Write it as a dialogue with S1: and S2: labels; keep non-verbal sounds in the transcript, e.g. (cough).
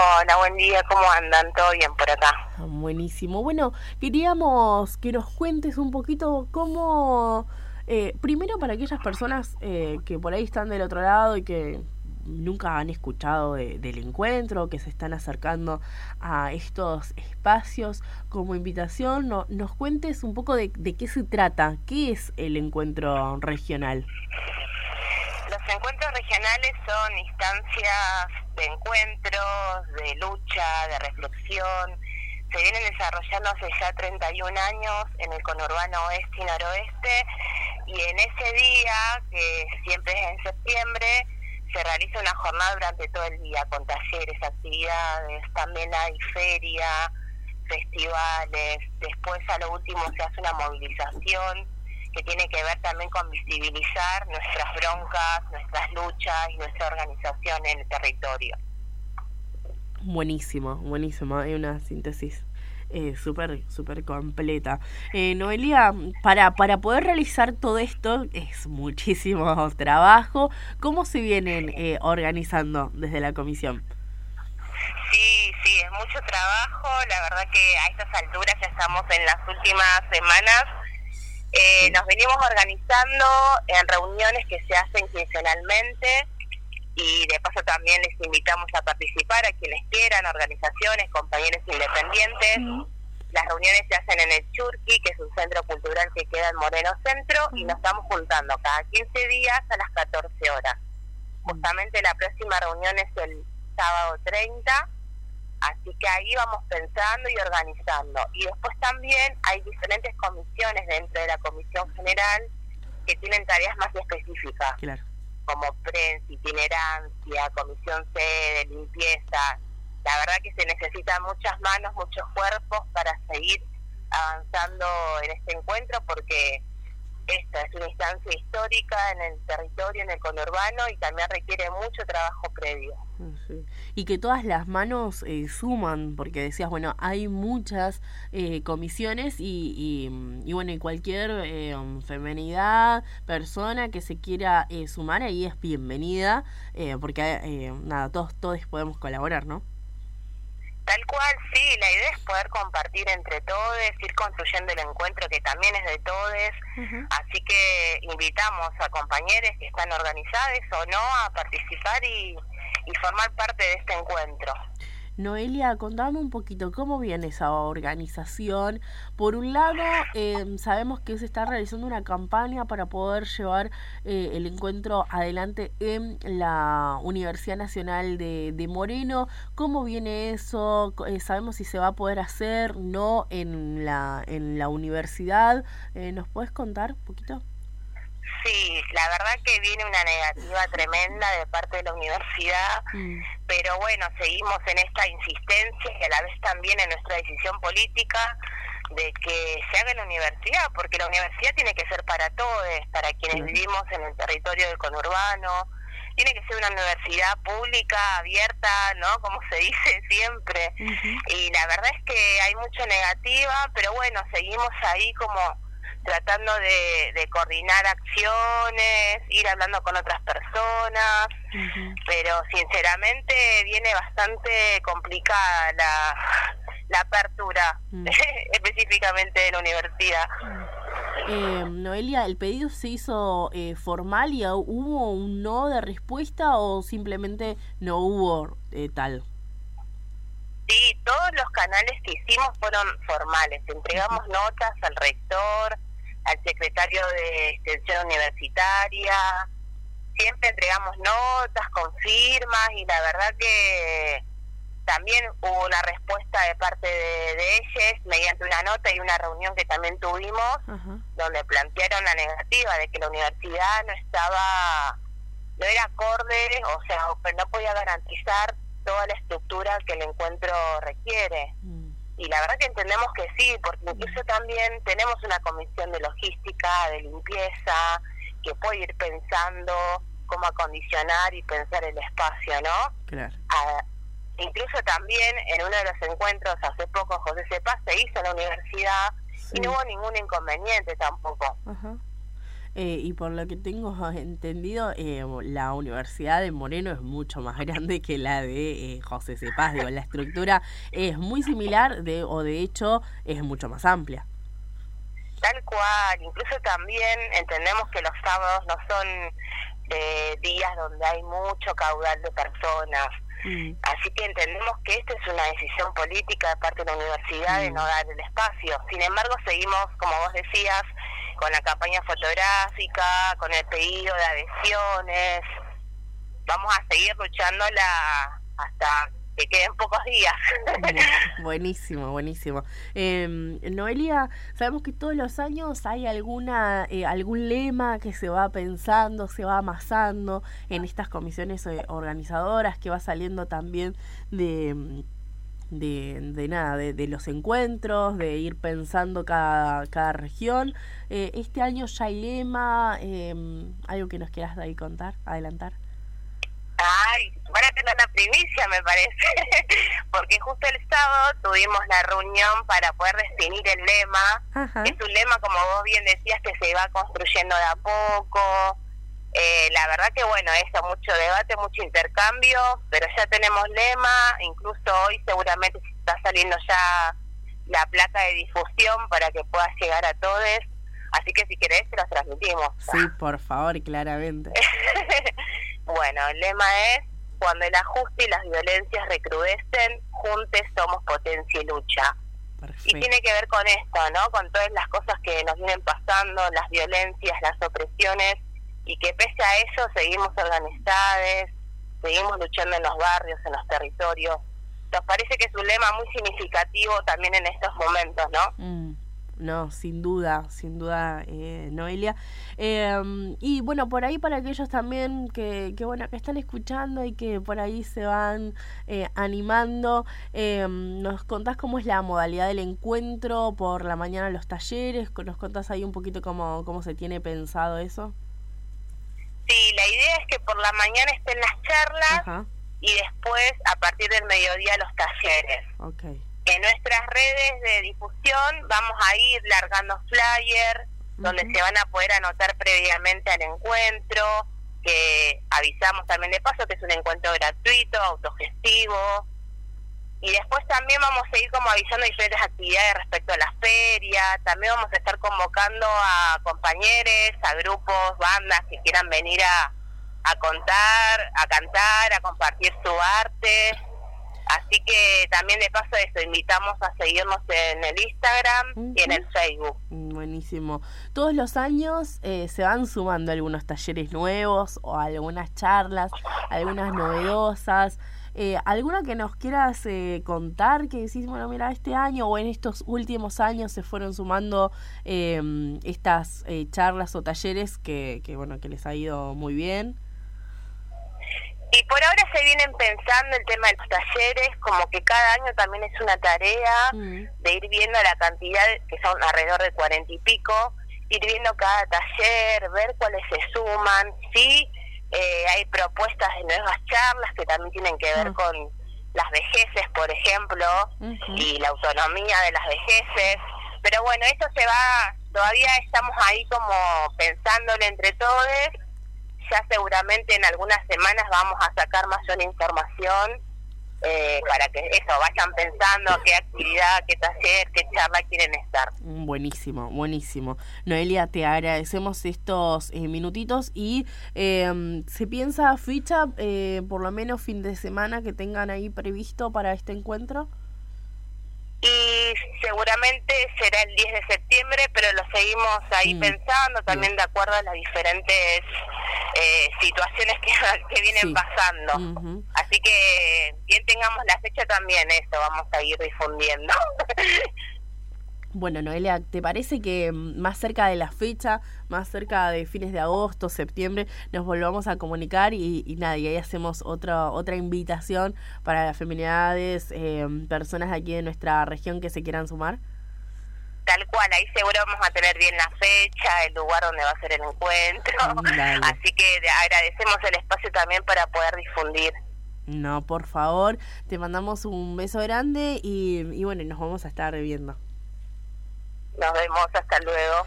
S1: Hola, buen día, ¿cómo andan? ¿Todo bien por acá?
S2: Ah, buenísimo. Bueno, queríamos que nos cuentes un poquito cómo, eh, primero para aquellas personas eh, que por ahí están del otro lado y que nunca han escuchado del encuentro, que se están acercando a estos espacios como invitación, no, nos cuentes un poco de, de qué se trata, qué es el encuentro regional.
S1: Los encuentros regionales son instancias de encuentros, de lucha, de reflexión. Se vienen desarrollando hace ya 31 años en el conurbano oeste y noroeste y en ese día, que siempre es en septiembre, se realiza una jornada durante todo el día con talleres, actividades, también hay feria, festivales, después a lo último se hace una movilización que tiene que ver también con visibilizar nuestras broncas, nuestras luchas y nuestra organización en el territorio.
S2: Buenísimo, buenísimo, hay una síntesis eh, súper, súper completa. Eh, Noelia, para, para poder realizar todo esto es muchísimo (laughs) trabajo. ¿Cómo se vienen eh, organizando desde la comisión?
S1: Sí, sí, es mucho trabajo. La verdad que a estas alturas ya estamos en las últimas semanas eh, nos venimos organizando en reuniones que se hacen quincenalmente y de paso también les invitamos a participar a quienes quieran, organizaciones, compañeros independientes. Las reuniones se hacen en el Churqui, que es un centro cultural que queda en Moreno Centro, y nos estamos juntando cada 15 días a las 14 horas. Justamente la próxima reunión es el sábado 30 Así que ahí vamos pensando y organizando. Y después también hay diferentes comisiones dentro de la Comisión General que tienen tareas más específicas, como prensa, itinerancia, comisión C de limpieza. La verdad que se necesitan muchas manos, muchos cuerpos para seguir avanzando en este encuentro porque esta es una instancia histórica en el territorio, en el conurbano y también requiere mucho trabajo previo.
S2: Y que todas las manos eh, suman, porque decías, bueno, hay muchas eh, comisiones y, y, bueno, y cualquier eh, femenidad, persona que se quiera sumar ahí es bienvenida, porque nada, todos, todos podemos colaborar, ¿no?
S1: Tal cual, la idea es poder compartir entre todos, ir construyendo el encuentro que también es de todos, así que invitamos a compañeros que están organizados o no a participar y, y formar parte de este encuentro.
S2: Noelia, contame un poquito cómo viene esa organización. Por un lado, eh, sabemos que se está realizando una campaña para poder llevar eh, el encuentro adelante en la Universidad Nacional de, Moreno. ¿Cómo viene eso? Eh, ¿Sabemos si se va a poder hacer? ¿No? En la, en la universidad. ¿Nos puedes contar un poquito?
S1: Sí, la verdad que viene una negativa tremenda de parte de la universidad, mm. pero bueno, seguimos en esta insistencia y a la vez también en nuestra decisión política de que se haga en la universidad, porque la universidad tiene que ser para todos, para quienes vivimos en el territorio del conurbano, tiene que ser una universidad pública, abierta, ¿no? Como se dice (laughs) siempre. Y la verdad es que hay mucha negativa, pero bueno, seguimos ahí como tratando de, coordinar acciones, ir hablando con otras personas, pero sinceramente viene bastante complicada la, la apertura, mm. (laughs) específicamente de la universidad.
S2: Eh, Noelia, ¿el pedido se hizo eh, formal y hubo un no de respuesta o simplemente no hubo eh, tal?
S1: Sí, todos los canales que hicimos fueron formales. Entregamos notas al rector, al secretario de extensión universitaria, siempre entregamos notas con firmas y la verdad que también hubo una respuesta de parte de, ellos mediante una nota y una reunión que también tuvimos donde plantearon la negativa de que la universidad no estaba no era acorde o sea no podía garantizar toda la estructura que el encuentro requiere. Mm y la verdad que entendemos que sí, porque incluso también tenemos una comisión de logística, de limpieza, que puede ir pensando cómo acondicionar y pensar el espacio, ¿no?
S2: Claro.
S1: Ah, incluso también en uno de los encuentros hace poco José Sepa se hizo en la universidad y no hubo ningún inconveniente tampoco.
S2: Eh, y por lo que tengo (laughs) entendido, eh, la Universidad de Moreno es mucho más (laughs) grande que la de eh, José Cepaz. Digo, la estructura es muy similar de, o de hecho es mucho más amplia.
S1: Tal cual, incluso también entendemos que los sábados no son días donde hay mucho caudal de personas. Mm. Así que entendemos que esta es una decisión política de parte de la universidad de mm. no dar el espacio. Sin embargo, seguimos, como vos decías, con la campaña fotográfica, con el pedido de adhesiones. Vamos a seguir luchándola hasta que queden pocos días.
S2: buenísimo, buenísimo. Eh, Noelia, sabemos que todos los años hay alguna eh, algún lema que se va pensando, se va amasando en estas comisiones eh, organizadoras, que va saliendo también de de, de nada, de, los encuentros, de ir pensando cada, cada región. Eh, este año ya hay lema, em, algo que nos quieras de ahí contar, adelantar.
S1: Ay, van a tener la primicia, me parece, (laughs) porque justo el sábado tuvimos la reunión para poder definir el lema. Es un lema, como vos bien decías, que se va construyendo de a poco. Eh, la verdad que bueno, eso, mucho debate, mucho intercambio, pero ya tenemos lema, incluso hoy seguramente está saliendo ya la placa de difusión para que pueda llegar a todos. Así que si querés, te los transmitimos.
S2: Sí, por favor, claramente. (laughs)
S1: Bueno, el lema es, cuando el ajuste y las violencias recrudecen, juntos somos potencia y lucha. Y tiene que ver con esto, ¿no? Con todas las cosas que nos vienen pasando, las violencias, las opresiones, y que pese a eso seguimos organizadas, seguimos luchando en los barrios, en los territorios. Nos parece que es un lema muy significativo también en estos momentos, ¿no?
S2: Mm. No, sin duda, sin duda, eh, Noelia. Em, y bueno, por ahí para aquellos también que, que, bueno, que están escuchando y que por ahí se van eh, animando, em, ¿nos contás cómo es la modalidad del encuentro por la mañana los talleres? ¿Nos contás ahí un poquito cómo, cómo se tiene pensado eso?
S1: La idea es que por la mañana estén las charlas y después a partir del mediodía los talleres.
S2: Okay.
S1: En nuestras redes de difusión vamos a ir largando flyers donde se van a poder anotar previamente al encuentro, que avisamos también de paso que es un encuentro gratuito, autogestivo. Y después también vamos a ir como avisando diferentes actividades respecto a la feria. También vamos a estar convocando a compañeros, a grupos, bandas que quieran venir a, a contar, a cantar, a compartir su arte. Así que también de paso eso, invitamos a seguirnos en el Instagram y en el Facebook.
S2: Buenísimo. Todos los años eh, se van sumando algunos talleres nuevos o algunas charlas, algunas novedosas. Eh, ¿Alguna que nos quieras eh, contar que decís, bueno, mira, este año o en estos últimos años se fueron sumando em, estas charlas o talleres que, que, bueno, que les ha ido muy bien?
S1: Y por ahora se vienen pensando el tema de los talleres, como que cada año también es una tarea mm. de ir viendo la cantidad, que son alrededor de cuarenta y pico, ir viendo cada taller, ver cuáles se suman, sí, eh, hay propuestas de nuevas charlas que también tienen que ver mm. con las vejeces, por ejemplo, y la autonomía de las vejeces. Pero bueno, eso se va, todavía estamos ahí como pensándolo entre todos ya seguramente en algunas semanas vamos a sacar mayor información eh, para que eso, vayan pensando qué actividad, qué taller, qué charla quieren estar.
S2: Mm, buenísimo, buenísimo. Noelia, te agradecemos estos eh, minutitos y eh, ¿se piensa ficha eh, por lo menos fin de semana que tengan ahí previsto para este encuentro?
S1: y seguramente será el 10 de septiembre, pero lo seguimos ahí mm. pensando también de acuerdo a las diferentes eh, situaciones que, (laughs) que vienen pasando. Así que bien tengamos la fecha también, eso vamos a ir difundiendo. (laughs)
S2: Bueno, Noelia, ¿te parece que mm, más cerca de la fecha, más cerca de fines de agosto, septiembre, nos volvamos a comunicar y, y nada, y ahí hacemos otra otra invitación para las feminidades, eh, personas aquí de nuestra región que se quieran sumar?
S1: Tal cual, ahí seguro vamos a tener bien la fecha, el lugar donde va a ser el encuentro. (laughs) Así que agradecemos el espacio también para poder difundir.
S2: No, por favor, te mandamos un beso grande y, y bueno, nos vamos a estar viendo.
S1: Nos vemos, hasta luego.